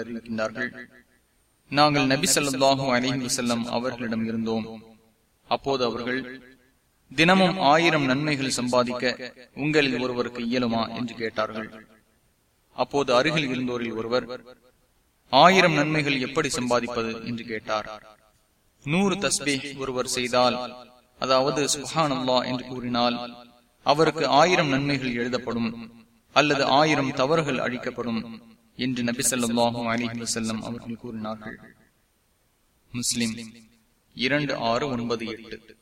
அறிவிக்கின்றார்கள் நாங்கள் நபி ஸல்லல்லாஹு அலைஹி வஸல்லம் அவர்களிடம் இருந்தோம். அப்போது அவர்கள் தினமும் ஆயிரம் நன்மைகள் சம்பாதிக்க உங்களில் ஒருவருக்கு இயலுமா? என்று கேட்டார்கள். அப்போது அருகில் இருந்தோரில் ஒருவர் ஆயிரம் நன்மைகள் எப்படி சம்பாதிப்பது? என்று கேட்டார். நூறு தஸ்பே ஒருவர் செய்தால் அதாவது சுஹானல்லா என்று கூறினால் அவருக்கு ஆயிரம் நன்மைகள் எழுதப்படும் அல்லது ஆயிரம் தவறுகள் அழிக்கப்படும் என்று நபி சொல்லாஹும் அலிஹி வசல்லம் அவர்கள் கூறினார்கள். முஸ்லிம் இரண்டு ஆறு ஒன்பது எட்டு.